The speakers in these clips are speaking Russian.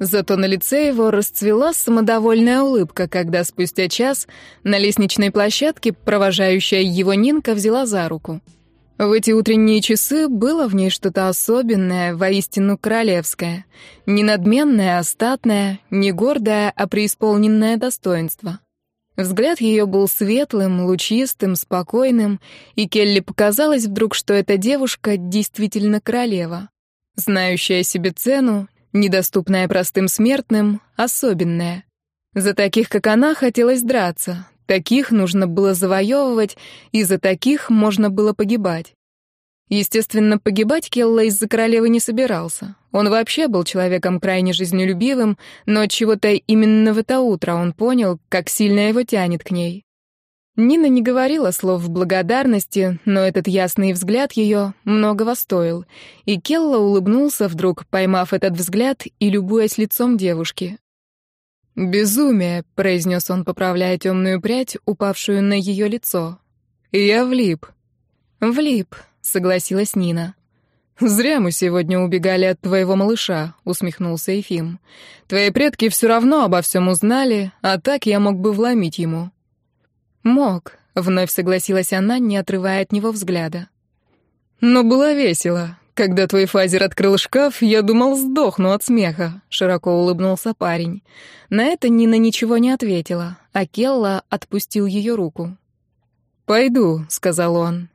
Зато на лице его расцвела самодовольная улыбка, когда спустя час на лестничной площадке провожающая его Нинка взяла за руку. В эти утренние часы было в ней что-то особенное, воистину королевское. Не надменное, а статное, не гордое, а преисполненное достоинство. Взгляд ее был светлым, лучистым, спокойным, и Келли показалось вдруг, что эта девушка действительно королева. Знающая себе цену, недоступная простым смертным, особенная. За таких, как она, хотелось драться, Таких нужно было завоевывать, и за таких можно было погибать. Естественно, погибать Келла из-за королевы не собирался. Он вообще был человеком крайне жизнелюбивым, но чего-то именно в это утро он понял, как сильно его тянет к ней. Нина не говорила слов благодарности, но этот ясный взгляд ее многого стоил, и Келла улыбнулся вдруг, поймав этот взгляд и любуясь лицом девушки. «Безумие», — произнес он, поправляя темную прядь, упавшую на ее лицо. «Я влип». «Влип», — согласилась Нина. «Зря мы сегодня убегали от твоего малыша», — усмехнулся Ефим. «Твои предки все равно обо всем узнали, а так я мог бы вломить ему». «Мог», — вновь согласилась она, не отрывая от него взгляда. «Но было весело. «Когда твой фазер открыл шкаф, я думал, сдохну от смеха», — широко улыбнулся парень. На это Нина ничего не ответила, а Келла отпустил ее руку. «Пойду», — сказал он.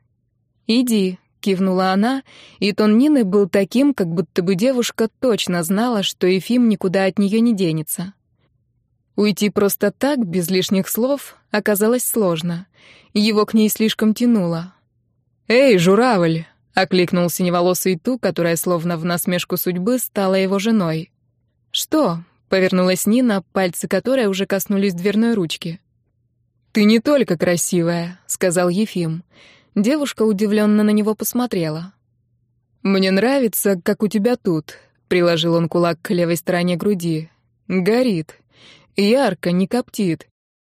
«Иди», — кивнула она, и тон Нины был таким, как будто бы девушка точно знала, что Ефим никуда от нее не денется. Уйти просто так, без лишних слов, оказалось сложно. Его к ней слишком тянуло. «Эй, журавль!» Окликнул синеволосый ту, которая словно в насмешку судьбы стала его женой. «Что?» — повернулась Нина, пальцы которой уже коснулись дверной ручки. «Ты не только красивая», — сказал Ефим. Девушка удивленно на него посмотрела. «Мне нравится, как у тебя тут», — приложил он кулак к левой стороне груди. «Горит. Ярко, не коптит.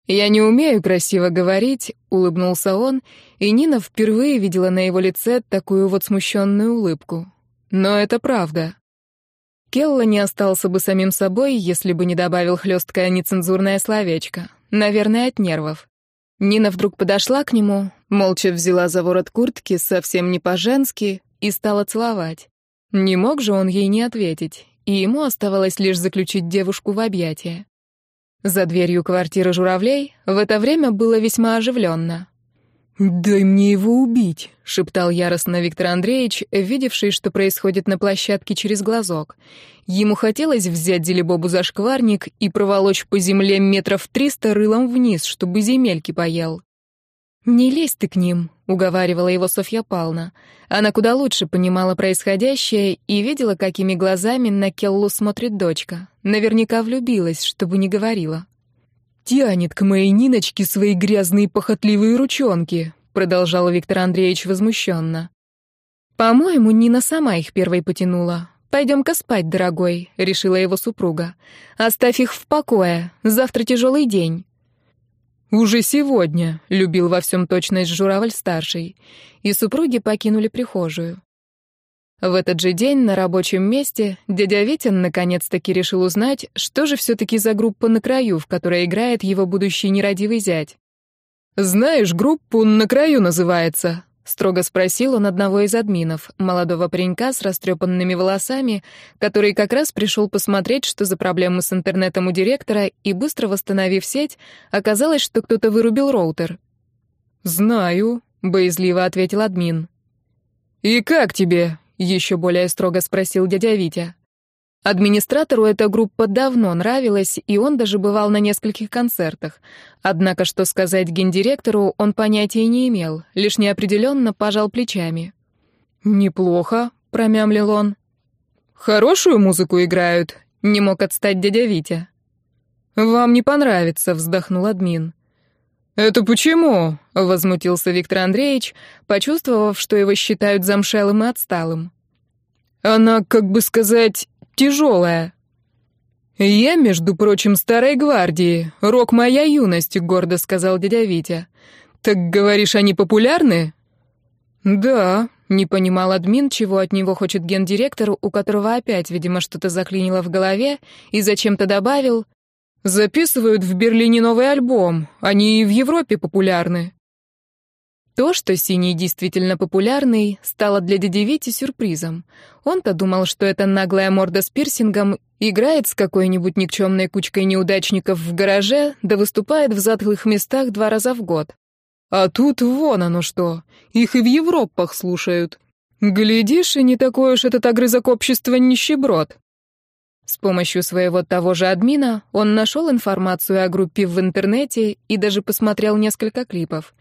«Я не умею красиво говорить», — улыбнулся он, и Нина впервые видела на его лице такую вот смущенную улыбку. Но это правда. Келла не остался бы самим собой, если бы не добавил хлесткое нецензурное словечко. Наверное, от нервов. Нина вдруг подошла к нему, молча взяла за ворот куртки, совсем не по-женски, и стала целовать. Не мог же он ей не ответить, и ему оставалось лишь заключить девушку в объятия. За дверью квартиры журавлей в это время было весьма оживленно. «Дай мне его убить», — шептал яростно Виктор Андреевич, видевший, что происходит на площадке через глазок. Ему хотелось взять Делебобу за шкварник и проволочь по земле метров триста рылом вниз, чтобы земельки поел. «Не лезь ты к ним», — уговаривала его Софья Павловна. Она куда лучше понимала происходящее и видела, какими глазами на Келлу смотрит дочка. Наверняка влюбилась, чтобы не говорила. «Тянет к моей Ниночке свои грязные похотливые ручонки», — продолжал Виктор Андреевич возмущенно. «По-моему, Нина сама их первой потянула. Пойдем-ка спать, дорогой», — решила его супруга. «Оставь их в покое. Завтра тяжелый день». «Уже сегодня», — любил во всем точность журавль-старший, и супруги покинули прихожую. В этот же день на рабочем месте дядя Витин наконец-таки решил узнать, что же все-таки за группа «На краю», в которой играет его будущий нерадивый зять. «Знаешь, группу «На краю» называется», строго спросил он одного из админов, молодого паренька с растрепанными волосами, который как раз пришел посмотреть, что за проблемы с интернетом у директора, и быстро восстановив сеть, оказалось, что кто-то вырубил роутер. «Знаю», — боязливо ответил админ. «И как тебе?» — еще более строго спросил дядя Витя. Администратору эта группа давно нравилась, и он даже бывал на нескольких концертах. Однако, что сказать гендиректору, он понятия не имел, лишь неопределенно пожал плечами. «Неплохо», — промямлил он. «Хорошую музыку играют», — не мог отстать дядя Витя. «Вам не понравится», — вздохнул админ. «Это почему?» — возмутился Виктор Андреевич, почувствовав, что его считают замшелым и отсталым. «Она, как бы сказать, тяжелая. «Я, между прочим, старой гвардии. Рок моя юность», — гордо сказал дядя Витя. «Так, говоришь, они популярны?» «Да», Не понимал админ, чего от него хочет гендиректор, у которого опять, видимо, что-то заклинило в голове, и зачем-то добавил «Записывают в Берлине новый альбом, они и в Европе популярны». То, что «Синий» действительно популярный, стало для дяди Вити сюрпризом. Он-то думал, что эта наглая морда с пирсингом играет с какой-нибудь никчемной кучкой неудачников в гараже, да выступает в затхлых местах два раза в год. А тут вон оно что, их и в Европах слушают. Глядишь, и не такой уж этот огрызок общества нищеброд. С помощью своего того же админа он нашел информацию о группе в интернете и даже посмотрел несколько клипов.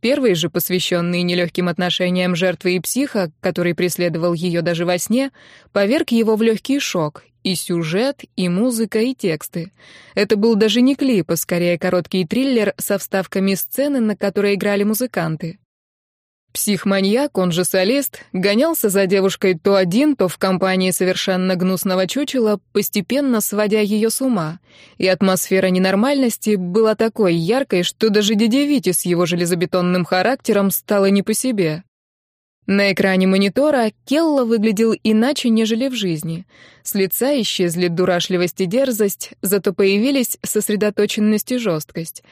Первый же, посвященный нелегким отношениям жертвы и психа, который преследовал ее даже во сне, поверг его в легкий шок. И сюжет, и музыка, и тексты. Это был даже не клип, а скорее короткий триллер со вставками сцены, на которой играли музыканты. Психманьяк, он же солист, гонялся за девушкой то один, то в компании совершенно гнусного чучела, постепенно сводя ее с ума. И атмосфера ненормальности была такой яркой, что даже дядя Вити с его железобетонным характером стало не по себе. На экране монитора Келла выглядел иначе, нежели в жизни. С лица исчезли дурашливость и дерзость, зато появились сосредоточенность и жесткость.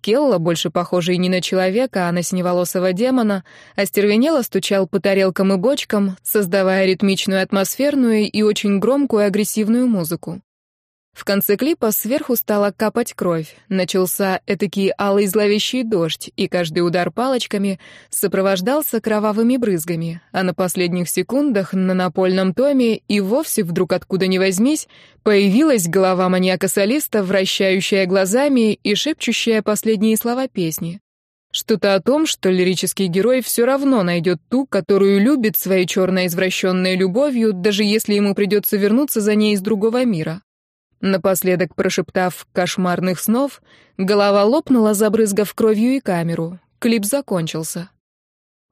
Келла, больше похожий не на человека, а на синеволосого демона, остервенело стучал по тарелкам и бочкам, создавая ритмичную атмосферную и очень громкую агрессивную музыку. В конце клипа сверху стала капать кровь. Начался этакий алый зловещий дождь, и каждый удар палочками сопровождался кровавыми брызгами, а на последних секундах на напольном томе и вовсе вдруг откуда ни возьмись появилась голова маньяка-солиста, вращающая глазами и шепчущая последние слова песни. Что-то о том, что лирический герой все равно найдет ту, которую любит своей черной извращенной любовью, даже если ему придется вернуться за ней из другого мира. Напоследок прошептав «кошмарных снов», голова лопнула, забрызгав кровью и камеру. Клип закончился.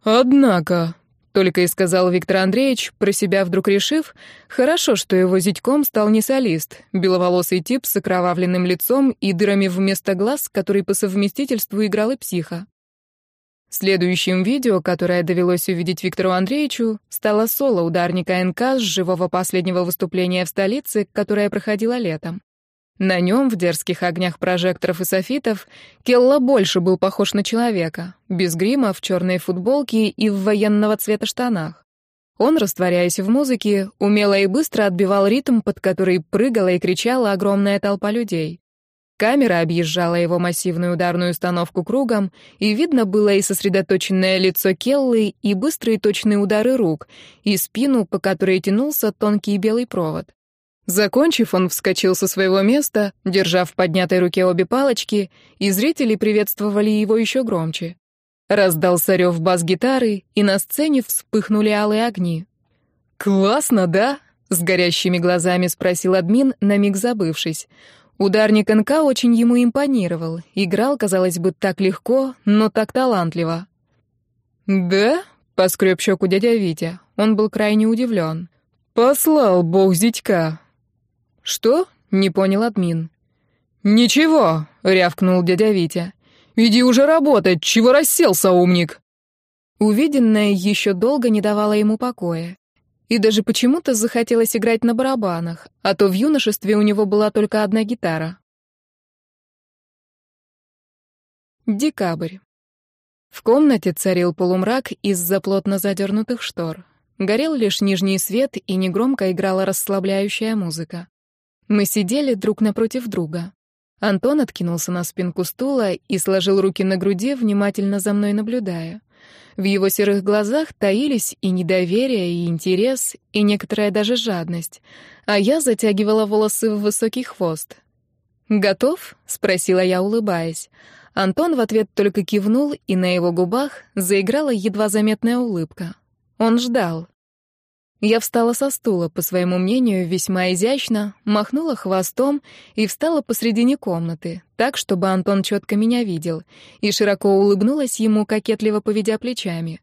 «Однако», — только и сказал Виктор Андреевич, про себя вдруг решив, хорошо, что его зятьком стал не солист, беловолосый тип с окровавленным лицом и дырами вместо глаз, который по совместительству играл и психа. Следующим видео, которое довелось увидеть Виктору Андреевичу, стало соло ударника НК с живого последнего выступления в столице, которое проходило летом. На нем, в дерзких огнях прожекторов и софитов, Келла больше был похож на человека, без грима, в черной футболке и в военного цвета штанах. Он, растворяясь в музыке, умело и быстро отбивал ритм, под который прыгала и кричала огромная толпа людей. Камера объезжала его массивную ударную установку кругом, и видно было и сосредоточенное лицо Келлы, и быстрые точные удары рук, и спину, по которой тянулся тонкий белый провод. Закончив, он вскочил со своего места, держа в поднятой руке обе палочки, и зрители приветствовали его еще громче. Раздался рев бас-гитары, и на сцене вспыхнули алые огни. «Классно, да?» — с горящими глазами спросил админ, на миг забывшись. Ударник НК очень ему импонировал. Играл, казалось бы, так легко, но так талантливо. «Да?» — поскреб щеку дядя Витя. Он был крайне удивлен. «Послал бог зятька». «Что?» — не понял админ. «Ничего», — рявкнул дядя Витя. «Иди уже работать, чего расселся, умник?» Увиденное еще долго не давало ему покоя. И даже почему-то захотелось играть на барабанах, а то в юношестве у него была только одна гитара. Декабрь. В комнате царил полумрак из-за плотно задернутых штор. Горел лишь нижний свет, и негромко играла расслабляющая музыка. Мы сидели друг напротив друга. Антон откинулся на спинку стула и сложил руки на груди, внимательно за мной наблюдая. В его серых глазах таились и недоверие, и интерес, и некоторая даже жадность. А я затягивала волосы в высокий хвост. «Готов?» — спросила я, улыбаясь. Антон в ответ только кивнул, и на его губах заиграла едва заметная улыбка. Он ждал. Я встала со стула, по своему мнению, весьма изящно, махнула хвостом и встала посредине комнаты, так, чтобы Антон четко меня видел, и широко улыбнулась ему, кокетливо поведя плечами.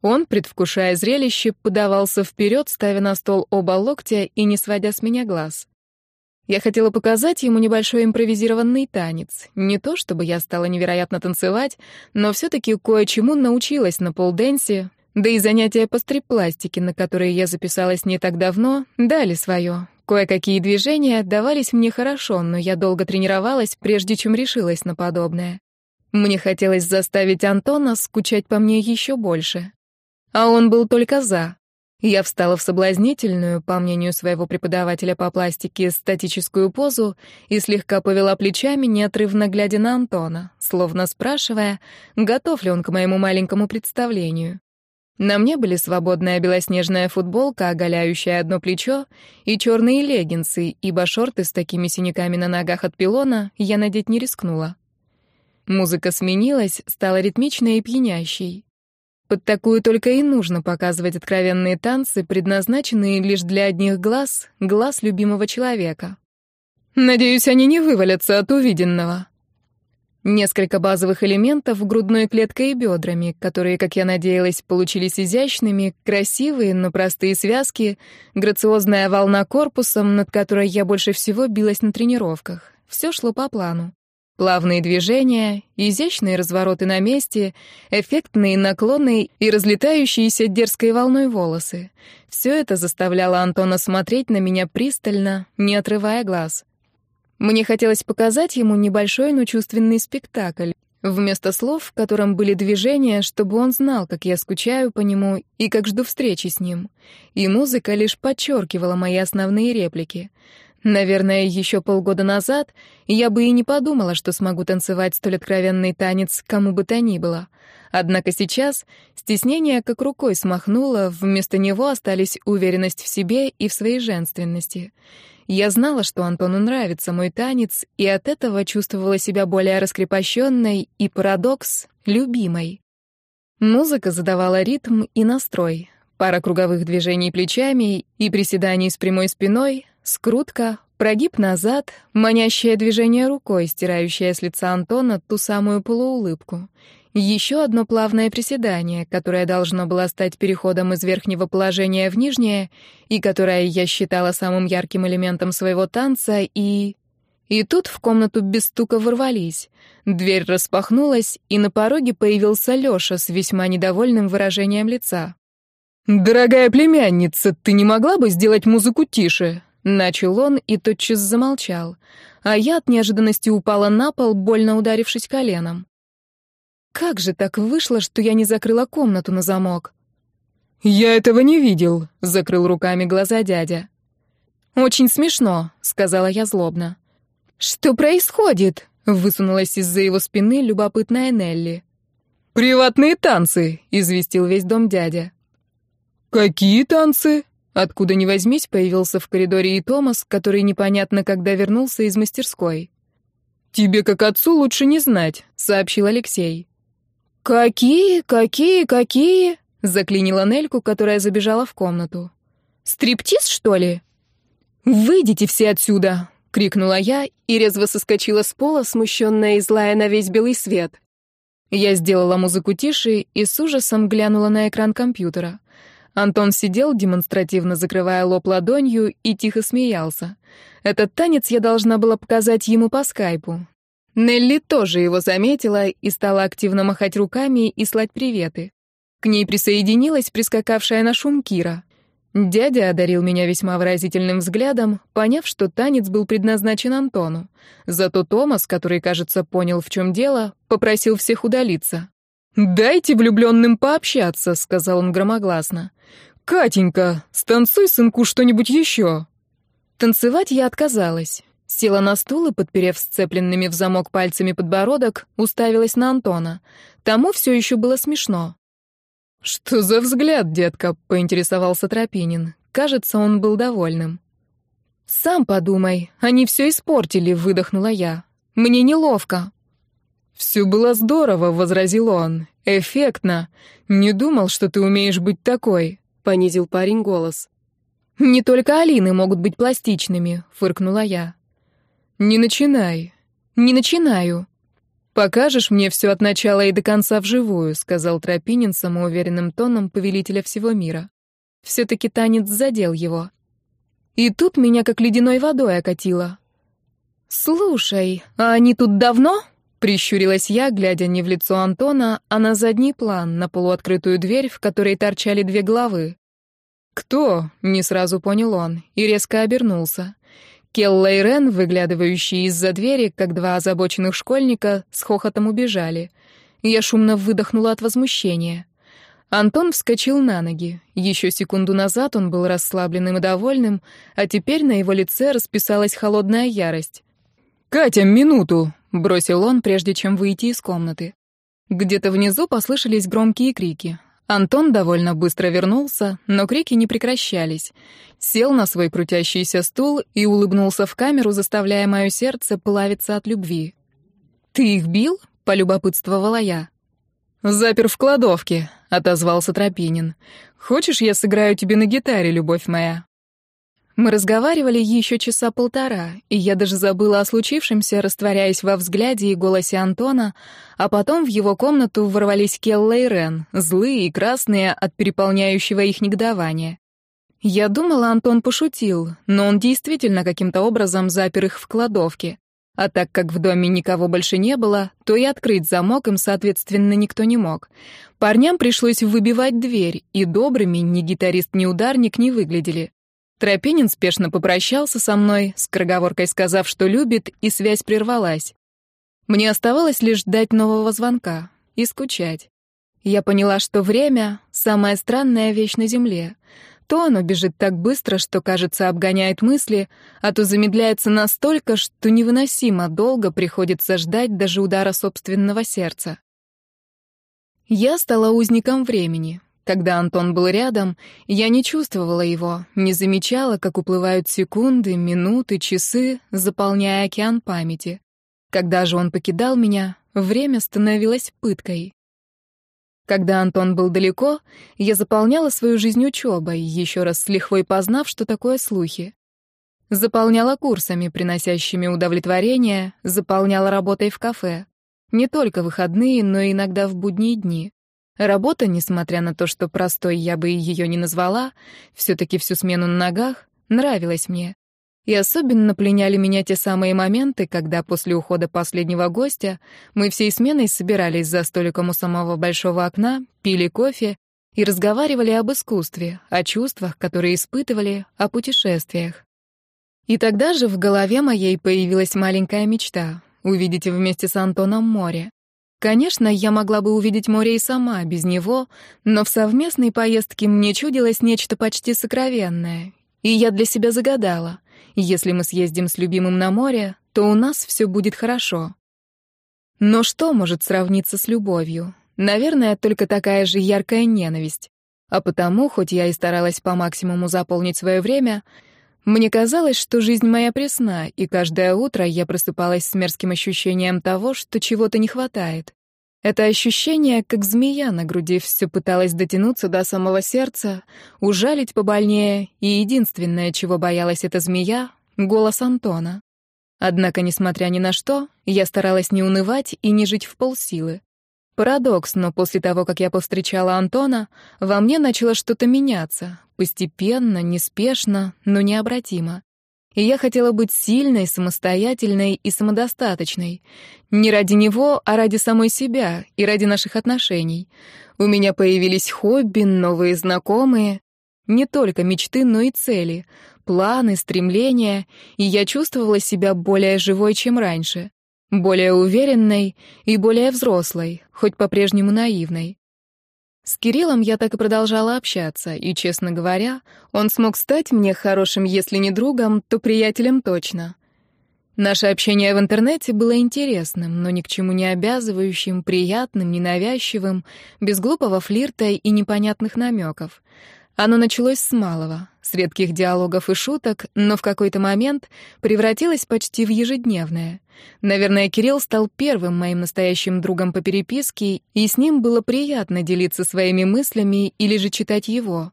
Он, предвкушая зрелище, подавался вперед, ставя на стол оба локтя и не сводя с меня глаз. Я хотела показать ему небольшой импровизированный танец. Не то чтобы я стала невероятно танцевать, но все-таки кое-чему научилась на полденсе, Да и занятия по стрип-пластике, на которые я записалась не так давно, дали свое. Кое-какие движения давались мне хорошо, но я долго тренировалась, прежде чем решилась на подобное. Мне хотелось заставить Антона скучать по мне еще больше. А он был только «за». Я встала в соблазнительную, по мнению своего преподавателя по пластике, статическую позу и слегка повела плечами, неотрывно глядя на Антона, словно спрашивая, готов ли он к моему маленькому представлению. На мне были свободная белоснежная футболка, оголяющая одно плечо, и черные леггинсы, ибо шорты с такими синяками на ногах от пилона я надеть не рискнула. Музыка сменилась, стала ритмичной и пьянящей. Под такую только и нужно показывать откровенные танцы, предназначенные лишь для одних глаз, глаз любимого человека. Надеюсь, они не вывалятся от увиденного. Несколько базовых элементов грудной клеткой и бедрами, которые, как я надеялась, получились изящными, красивые, но простые связки, грациозная волна корпусом, над которой я больше всего билась на тренировках. Все шло по плану. Плавные движения, изящные развороты на месте, эффектные наклоны и разлетающиеся дерзкой волной волосы. Все это заставляло Антона смотреть на меня пристально, не отрывая глаз. Мне хотелось показать ему небольшой, но чувственный спектакль, вместо слов, в котором были движения, чтобы он знал, как я скучаю по нему и как жду встречи с ним. И музыка лишь подчеркивала мои основные реплики — Наверное, еще полгода назад я бы и не подумала, что смогу танцевать столь откровенный танец кому бы то ни было. Однако сейчас стеснение как рукой смахнуло, вместо него остались уверенность в себе и в своей женственности. Я знала, что Антону нравится мой танец, и от этого чувствовала себя более раскрепощенной и, парадокс, любимой. Музыка задавала ритм и настрой. Пара круговых движений плечами и приседаний с прямой спиной, Скрутка, прогиб назад, манящее движение рукой, стирающее с лица Антона ту самую полуулыбку. Еще одно плавное приседание, которое должно было стать переходом из верхнего положения в нижнее, и которое я считала самым ярким элементом своего танца, и... И тут в комнату без стука ворвались. Дверь распахнулась, и на пороге появился Лёша с весьма недовольным выражением лица. «Дорогая племянница, ты не могла бы сделать музыку тише?» Начал он и тотчас замолчал, а я от неожиданности упала на пол, больно ударившись коленом. Как же так вышло, что я не закрыла комнату на замок? «Я этого не видел», — закрыл руками глаза дядя. «Очень смешно», — сказала я злобно. «Что происходит?» — высунулась из-за его спины любопытная Нелли. «Приватные танцы», — известил весь дом дядя. «Какие танцы?» Откуда ни возьмись, появился в коридоре и Томас, который непонятно когда вернулся из мастерской. «Тебе, как отцу, лучше не знать», — сообщил Алексей. «Какие, какие, какие?» — заклинила Нельку, которая забежала в комнату. «Стриптиз, что ли?» «Выйдите все отсюда!» — крикнула я и резво соскочила с пола, смущенная и злая на весь белый свет. Я сделала музыку тише и с ужасом глянула на экран компьютера. Антон сидел, демонстративно закрывая лоб ладонью, и тихо смеялся. Этот танец я должна была показать ему по скайпу. Нелли тоже его заметила и стала активно махать руками и слать приветы. К ней присоединилась прискакавшая на шум Кира. Дядя одарил меня весьма выразительным взглядом, поняв, что танец был предназначен Антону. Зато Томас, который, кажется, понял, в чем дело, попросил всех удалиться. «Дайте влюбленным пообщаться», — сказал он громогласно. «Катенька, станцуй сынку что-нибудь еще». Танцевать я отказалась. Села на стул и, подперев сцепленными в замок пальцами подбородок, уставилась на Антона. Тому все еще было смешно. «Что за взгляд, детка?» — поинтересовался Тропинин. Кажется, он был довольным. «Сам подумай, они все испортили», — выдохнула я. «Мне неловко». «Все было здорово», — возразил он. «Эффектно. Не думал, что ты умеешь быть такой», — понизил парень голос. «Не только Алины могут быть пластичными», — фыркнула я. «Не начинай. Не начинаю». «Покажешь мне все от начала и до конца вживую», — сказал Тропинин самоуверенным тоном повелителя всего мира. Все-таки танец задел его. И тут меня как ледяной водой окатило. «Слушай, а они тут давно?» Прищурилась я, глядя не в лицо Антона, а на задний план, на полуоткрытую дверь, в которой торчали две головы. «Кто?» — не сразу понял он и резко обернулся. Келла и Рен, выглядывающие из-за двери, как два озабоченных школьника, с хохотом убежали. Я шумно выдохнула от возмущения. Антон вскочил на ноги. Еще секунду назад он был расслабленным и довольным, а теперь на его лице расписалась холодная ярость. «Катя, минуту!» — бросил он, прежде чем выйти из комнаты. Где-то внизу послышались громкие крики. Антон довольно быстро вернулся, но крики не прекращались. Сел на свой крутящийся стул и улыбнулся в камеру, заставляя мое сердце плавиться от любви. «Ты их бил?» — полюбопытствовала я. «Запер в кладовке», — отозвался Тропинин. «Хочешь, я сыграю тебе на гитаре, любовь моя?» Мы разговаривали еще часа полтора, и я даже забыла о случившемся, растворяясь во взгляде и голосе Антона, а потом в его комнату ворвались Келла и Рен, злые и красные от переполняющего их негодования. Я думала, Антон пошутил, но он действительно каким-то образом запер их в кладовке. А так как в доме никого больше не было, то и открыть замок им, соответственно, никто не мог. Парням пришлось выбивать дверь, и добрыми ни гитарист, ни ударник не выглядели. Тропинин спешно попрощался со мной, скороговоркой сказав, что любит, и связь прервалась. Мне оставалось лишь ждать нового звонка и скучать. Я поняла, что время — самая странная вещь на Земле — то оно бежит так быстро, что, кажется, обгоняет мысли, а то замедляется настолько, что невыносимо долго приходится ждать даже удара собственного сердца. Я стала узником времени. Когда Антон был рядом, я не чувствовала его, не замечала, как уплывают секунды, минуты, часы, заполняя океан памяти. Когда же он покидал меня, время становилось пыткой. Когда Антон был далеко, я заполняла свою жизнь учебой, еще раз с лихвой познав, что такое слухи. Заполняла курсами, приносящими удовлетворение, заполняла работой в кафе. Не только выходные, но иногда в будние дни. Работа, несмотря на то, что простой я бы ее не назвала, все-таки всю смену на ногах, нравилась мне. И особенно пленяли меня те самые моменты, когда после ухода последнего гостя мы всей сменой собирались за столиком у самого большого окна, пили кофе и разговаривали об искусстве, о чувствах, которые испытывали, о путешествиях. И тогда же в голове моей появилась маленькая мечта — увидеть вместе с Антоном море. Конечно, я могла бы увидеть море и сама, без него, но в совместной поездке мне чудилось нечто почти сокровенное, и я для себя загадала. Если мы съездим с любимым на море, то у нас все будет хорошо. Но что может сравниться с любовью? Наверное, только такая же яркая ненависть. А потому, хоть я и старалась по максимуму заполнить свое время, мне казалось, что жизнь моя пресна, и каждое утро я просыпалась с мерзким ощущением того, что чего-то не хватает. Это ощущение, как змея на груди, все пыталась дотянуться до самого сердца, ужалить побольнее, и единственное, чего боялась эта змея — голос Антона. Однако, несмотря ни на что, я старалась не унывать и не жить в полсилы. Парадокс, но после того, как я повстречала Антона, во мне начало что-то меняться, постепенно, неспешно, но необратимо и я хотела быть сильной, самостоятельной и самодостаточной. Не ради него, а ради самой себя и ради наших отношений. У меня появились хобби, новые знакомые. Не только мечты, но и цели, планы, стремления, и я чувствовала себя более живой, чем раньше. Более уверенной и более взрослой, хоть по-прежнему наивной. С Кириллом я так и продолжала общаться, и, честно говоря, он смог стать мне хорошим, если не другом, то приятелем точно. Наше общение в интернете было интересным, но ни к чему не обязывающим, приятным, ненавязчивым, без глупого флирта и непонятных намеков. Оно началось с малого, с редких диалогов и шуток, но в какой-то момент превратилось почти в ежедневное. Наверное, Кирилл стал первым моим настоящим другом по переписке, и с ним было приятно делиться своими мыслями или же читать его.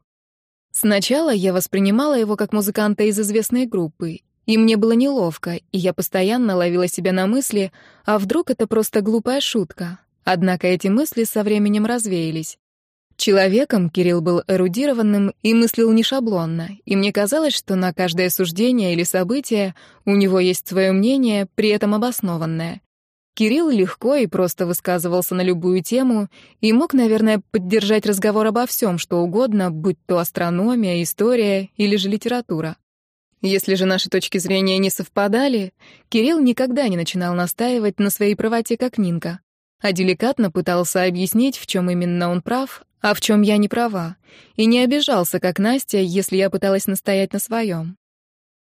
Сначала я воспринимала его как музыканта из известной группы, и мне было неловко, и я постоянно ловила себя на мысли, а вдруг это просто глупая шутка. Однако эти мысли со временем развеялись. Человеком Кирилл был эрудированным и мыслил не шаблонно, и мне казалось, что на каждое суждение или событие у него есть свое мнение, при этом обоснованное. Кирилл легко и просто высказывался на любую тему и мог, наверное, поддержать разговор обо всем, что угодно, будь то астрономия, история или же литература. Если же наши точки зрения не совпадали, Кирилл никогда не начинал настаивать на своей правоте, как Нинка, а деликатно пытался объяснить, в чем именно он прав, а в чем я не права, и не обижался, как Настя, если я пыталась настоять на своем.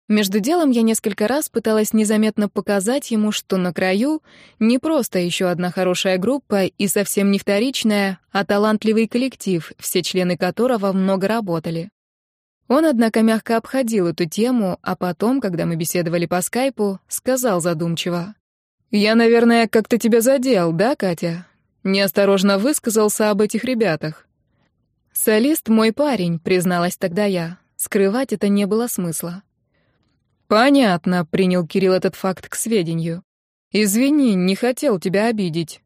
Между делом я несколько раз пыталась незаметно показать ему, что на краю не просто еще одна хорошая группа и совсем не вторичная, а талантливый коллектив, все члены которого много работали. Он, однако, мягко обходил эту тему, а потом, когда мы беседовали по скайпу, сказал задумчиво. «Я, наверное, как-то тебя задел, да, Катя? Неосторожно высказался об этих ребятах». «Солист мой парень», — призналась тогда я. Скрывать это не было смысла. «Понятно», — принял Кирилл этот факт к сведению. «Извини, не хотел тебя обидеть».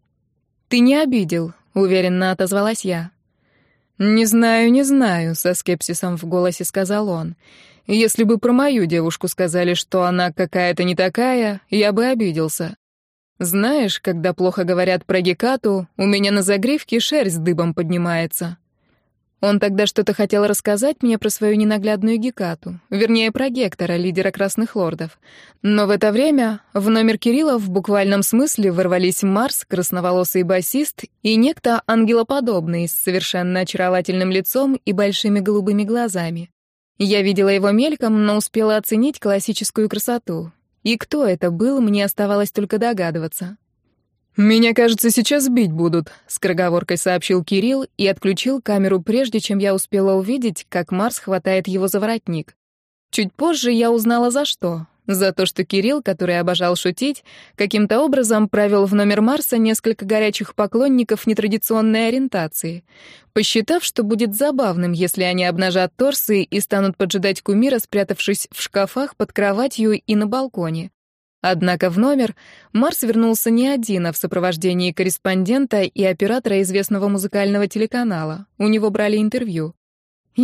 «Ты не обидел», — уверенно отозвалась я. «Не знаю, не знаю», — со скепсисом в голосе сказал он. «Если бы про мою девушку сказали, что она какая-то не такая, я бы обиделся. Знаешь, когда плохо говорят про Гекату, у меня на загривке шерсть дыбом поднимается». Он тогда что-то хотел рассказать мне про свою ненаглядную Гекату, вернее, про Гектора, лидера Красных Лордов. Но в это время в номер Кирилла в буквальном смысле ворвались Марс, красноволосый басист, и некто ангелоподобный, с совершенно очаровательным лицом и большими голубыми глазами. Я видела его мельком, но успела оценить классическую красоту. И кто это был, мне оставалось только догадываться. «Меня, кажется, сейчас бить будут», — скороговоркой сообщил Кирилл и отключил камеру, прежде чем я успела увидеть, как Марс хватает его за воротник. Чуть позже я узнала, за что. За то, что Кирилл, который обожал шутить, каким-то образом провел в номер Марса несколько горячих поклонников нетрадиционной ориентации, посчитав, что будет забавным, если они обнажат торсы и станут поджидать кумира, спрятавшись в шкафах под кроватью и на балконе. Однако в номер Марс вернулся не один, а в сопровождении корреспондента и оператора известного музыкального телеканала. У него брали интервью.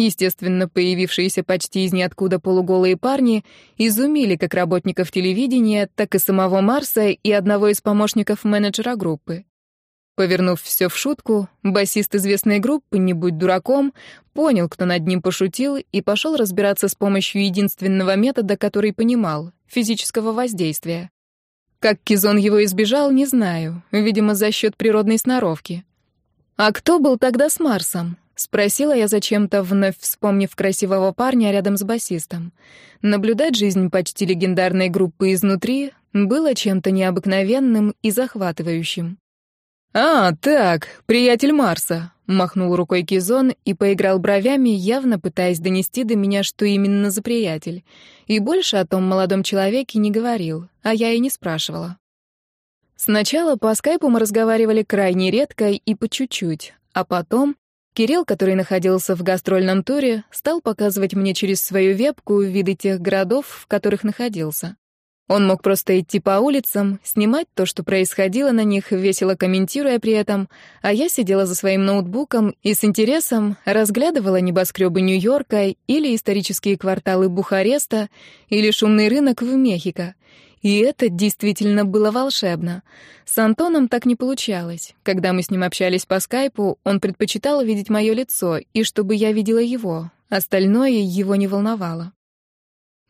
Естественно, появившиеся почти из ниоткуда полуголые парни изумили как работников телевидения, так и самого Марса и одного из помощников менеджера группы. Повернув все в шутку, басист известной группы, не будь дураком, понял, кто над ним пошутил, и пошел разбираться с помощью единственного метода, который понимал — физического воздействия. Как Кизон его избежал, не знаю, видимо, за счет природной сноровки. «А кто был тогда с Марсом?» — спросила я зачем-то, вновь вспомнив красивого парня рядом с басистом. Наблюдать жизнь почти легендарной группы изнутри было чем-то необыкновенным и захватывающим. «А, так, приятель Марса», — махнул рукой Кизон и поиграл бровями, явно пытаясь донести до меня, что именно за приятель. И больше о том молодом человеке не говорил, а я и не спрашивала. Сначала по скайпу мы разговаривали крайне редко и по чуть-чуть, а потом Кирилл, который находился в гастрольном туре, стал показывать мне через свою вебку виды тех городов, в которых находился. Он мог просто идти по улицам, снимать то, что происходило на них, весело комментируя при этом, а я сидела за своим ноутбуком и с интересом разглядывала небоскребы Нью-Йорка или исторические кварталы Бухареста или шумный рынок в Мехико. И это действительно было волшебно. С Антоном так не получалось. Когда мы с ним общались по скайпу, он предпочитал видеть мое лицо, и чтобы я видела его. Остальное его не волновало.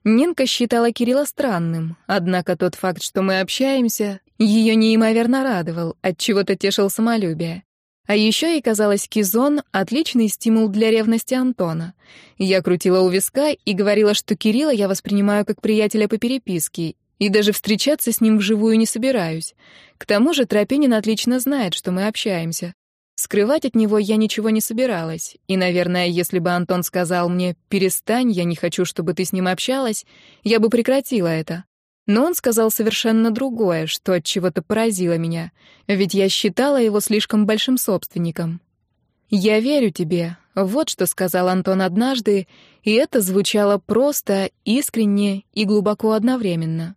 Нинка считала Кирилла странным, однако тот факт, что мы общаемся, ее неимоверно радовал, от чего то тешил самолюбие. А еще ей казалось Кизон — отличный стимул для ревности Антона. Я крутила у виска и говорила, что Кирилла я воспринимаю как приятеля по переписке, и даже встречаться с ним вживую не собираюсь. К тому же Тропинин отлично знает, что мы общаемся. Скрывать от него я ничего не собиралась, и, наверное, если бы Антон сказал мне «перестань, я не хочу, чтобы ты с ним общалась», я бы прекратила это. Но он сказал совершенно другое, что от чего-то поразило меня, ведь я считала его слишком большим собственником. «Я верю тебе», — вот что сказал Антон однажды, и это звучало просто, искренне и глубоко одновременно.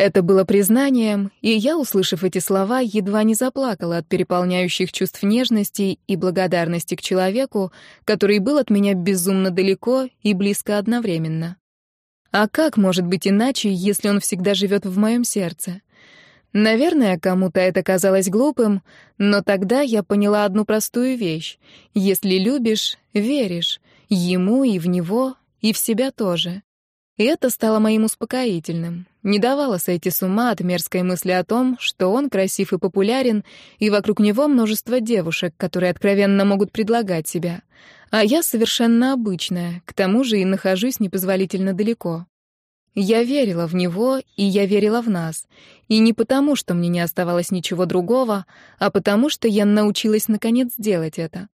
Это было признанием, и я, услышав эти слова, едва не заплакала от переполняющих чувств нежности и благодарности к человеку, который был от меня безумно далеко и близко одновременно. А как может быть иначе, если он всегда живет в моем сердце? Наверное, кому-то это казалось глупым, но тогда я поняла одну простую вещь. Если любишь, веришь. Ему и в него, и в себя тоже. И это стало моим успокоительным. Не давало сойти с ума от мерзкой мысли о том, что он красив и популярен, и вокруг него множество девушек, которые откровенно могут предлагать себя. А я совершенно обычная, к тому же и нахожусь непозволительно далеко. Я верила в него, и я верила в нас. И не потому, что мне не оставалось ничего другого, а потому, что я научилась наконец делать это.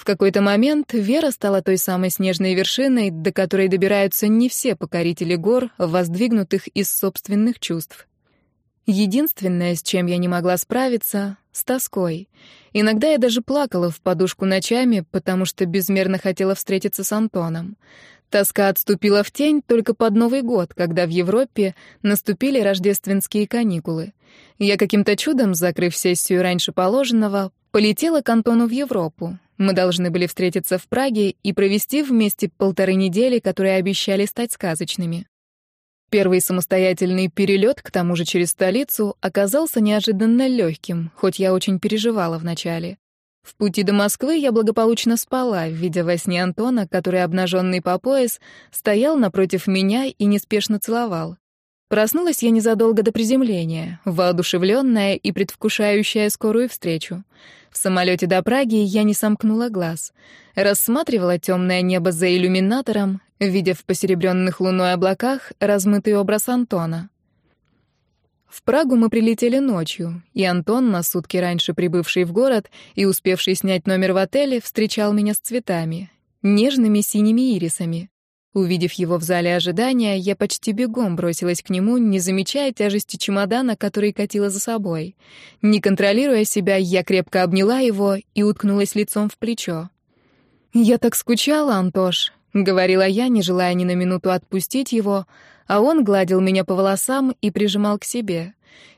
В какой-то момент вера стала той самой снежной вершиной, до которой добираются не все покорители гор, воздвигнутых из собственных чувств. Единственное, с чем я не могла справиться — с тоской. Иногда я даже плакала в подушку ночами, потому что безмерно хотела встретиться с Антоном. Тоска отступила в тень только под Новый год, когда в Европе наступили рождественские каникулы. Я каким-то чудом, закрыв сессию раньше положенного, полетела к Антону в Европу. Мы должны были встретиться в Праге и провести вместе полторы недели, которые обещали стать сказочными. Первый самостоятельный перелет, к тому же через столицу, оказался неожиданно легким, хоть я очень переживала вначале. В пути до Москвы я благополучно спала, видя во сне Антона, который, обнаженный по пояс, стоял напротив меня и неспешно целовал. Проснулась я незадолго до приземления, воодушевленная и предвкушающая скорую встречу. В самолете до Праги я не сомкнула глаз. Рассматривала темное небо за иллюминатором, видя в посеребренных луной облаках размытый образ Антона. В Прагу мы прилетели ночью, и Антон, на сутки раньше прибывший в город и успевший снять номер в отеле, встречал меня с цветами, нежными синими ирисами. Увидев его в зале ожидания, я почти бегом бросилась к нему, не замечая тяжести чемодана, который катила за собой. Не контролируя себя, я крепко обняла его и уткнулась лицом в плечо. «Я так скучала, Антош», — говорила я, не желая ни на минуту отпустить его, а он гладил меня по волосам и прижимал к себе.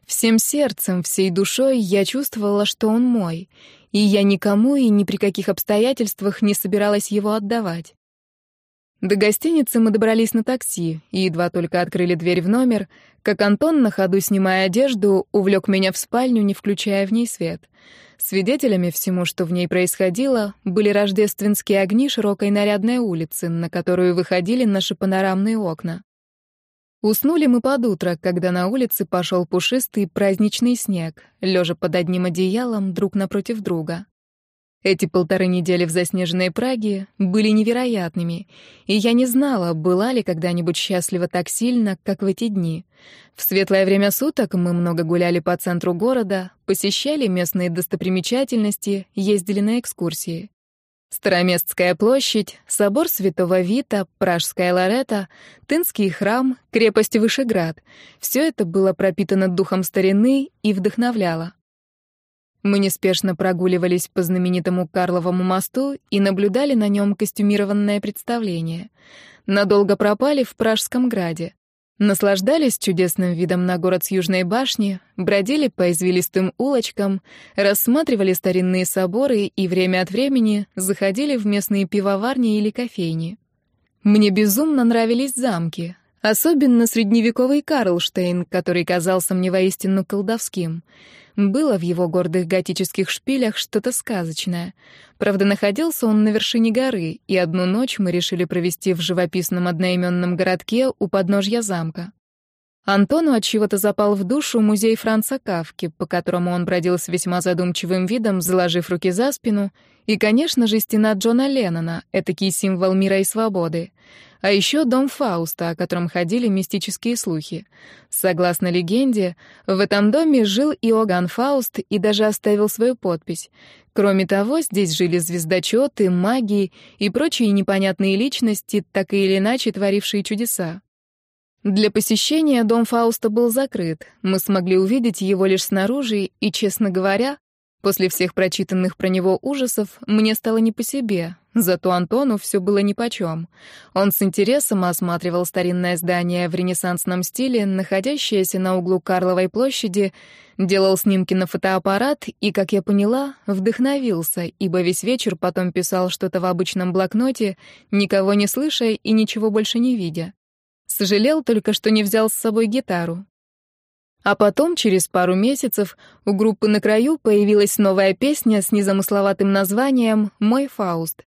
Всем сердцем, всей душой я чувствовала, что он мой, и я никому и ни при каких обстоятельствах не собиралась его отдавать. До гостиницы мы добрались на такси, и едва только открыли дверь в номер, как Антон, на ходу снимая одежду, увлек меня в спальню, не включая в ней свет. Свидетелями всему, что в ней происходило, были рождественские огни широкой нарядной улицы, на которую выходили наши панорамные окна. Уснули мы под утро, когда на улице пошел пушистый праздничный снег, лежа под одним одеялом друг напротив друга. Эти полторы недели в заснеженной Праге были невероятными, и я не знала, была ли когда-нибудь счастлива так сильно, как в эти дни. В светлое время суток мы много гуляли по центру города, посещали местные достопримечательности, ездили на экскурсии. Староместская площадь, собор Святого Вита, Пражская Лорета, Тынский храм, крепость Вышеград — все это было пропитано духом старины и вдохновляло. Мы неспешно прогуливались по знаменитому Карловому мосту и наблюдали на нем костюмированное представление. Надолго пропали в Пражском граде. Наслаждались чудесным видом на город с южной башни, бродили по извилистым улочкам, рассматривали старинные соборы и время от времени заходили в местные пивоварни или кофейни. Мне безумно нравились замки, особенно средневековый Карлштейн, который казался мне воистину колдовским — было в его гордых готических шпилях что-то сказочное. Правда, находился он на вершине горы, и одну ночь мы решили провести в живописном одноименном городке у подножья замка. Антону от чего-то запал в душу музей Франца Кавки, по которому он бродил с весьма задумчивым видом, заложив руки за спину, и, конечно же, стена Джона Леннона, этакий символ мира и свободы. А еще дом Фауста, о котором ходили мистические слухи. Согласно легенде, в этом доме жил Иоганн Фауст и даже оставил свою подпись. Кроме того, здесь жили звездочеты, маги и прочие непонятные личности, так или иначе творившие чудеса. Для посещения дом Фауста был закрыт. Мы смогли увидеть его лишь снаружи, и, честно говоря, после всех прочитанных про него ужасов, мне стало не по себе. Зато Антону все было нипочем. Он с интересом осматривал старинное здание в ренессансном стиле, находящееся на углу Карловой площади, делал снимки на фотоаппарат и, как я поняла, вдохновился, ибо весь вечер потом писал что-то в обычном блокноте, никого не слыша и ничего больше не видя. Сожалел только, что не взял с собой гитару. А потом, через пару месяцев, у группы «На краю» появилась новая песня с незамысловатым названием «Мой Фауст».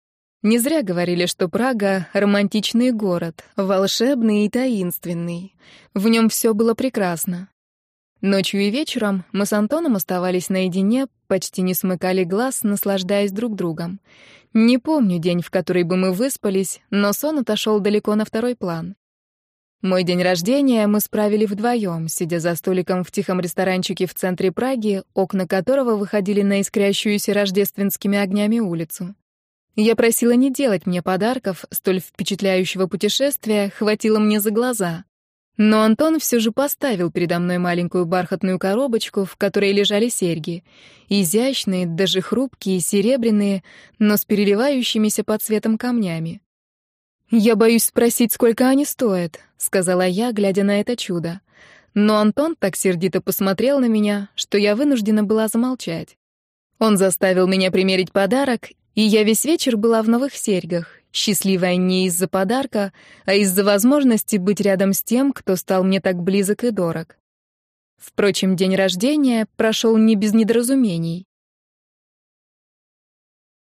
Не зря говорили, что Прага — романтичный город, волшебный и таинственный. В нем все было прекрасно. Ночью и вечером мы с Антоном оставались наедине, почти не смыкали глаз, наслаждаясь друг другом. Не помню день, в который бы мы выспались, но сон отошел далеко на второй план. Мой день рождения мы справили вдвоем, сидя за столиком в тихом ресторанчике в центре Праги, окна которого выходили на искрящуюся рождественскими огнями улицу. Я просила не делать мне подарков, столь впечатляющего путешествия хватило мне за глаза. Но Антон все же поставил передо мной маленькую бархатную коробочку, в которой лежали серьги. Изящные, даже хрупкие, серебряные, но с переливающимися под цветом камнями. «Я боюсь спросить, сколько они стоят», — сказала я, глядя на это чудо. Но Антон так сердито посмотрел на меня, что я вынуждена была замолчать. Он заставил меня примерить подарок, и я весь вечер была в новых серьгах, счастливая не из-за подарка, а из-за возможности быть рядом с тем, кто стал мне так близок и дорог. Впрочем, день рождения прошел не без недоразумений.